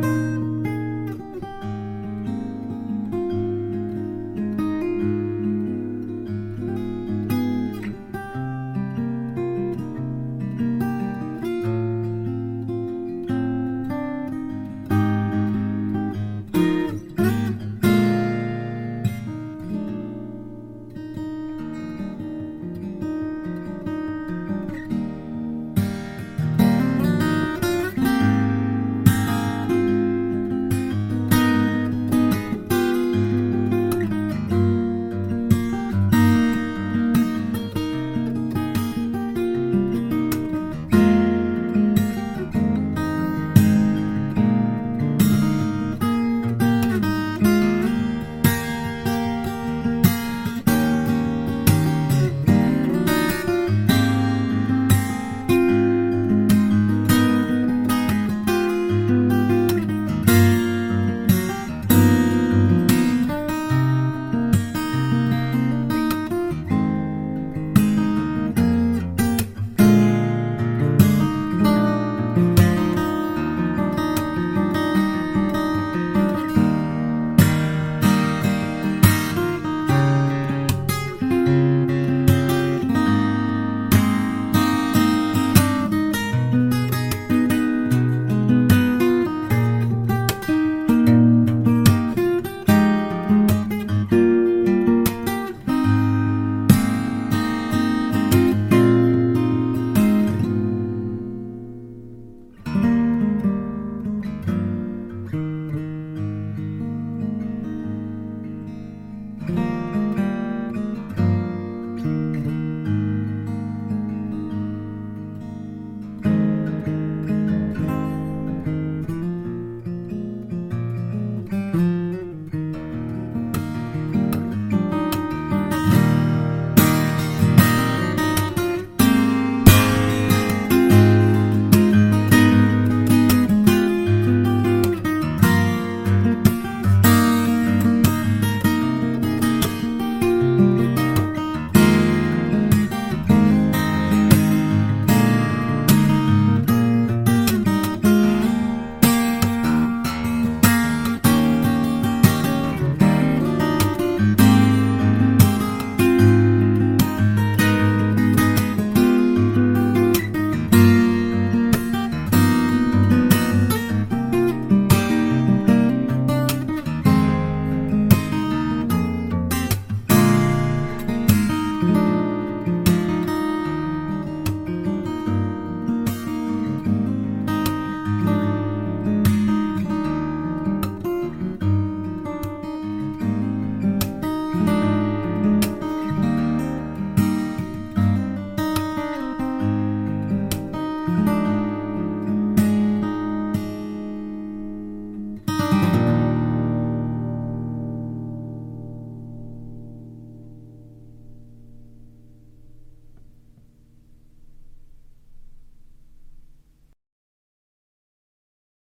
Bye.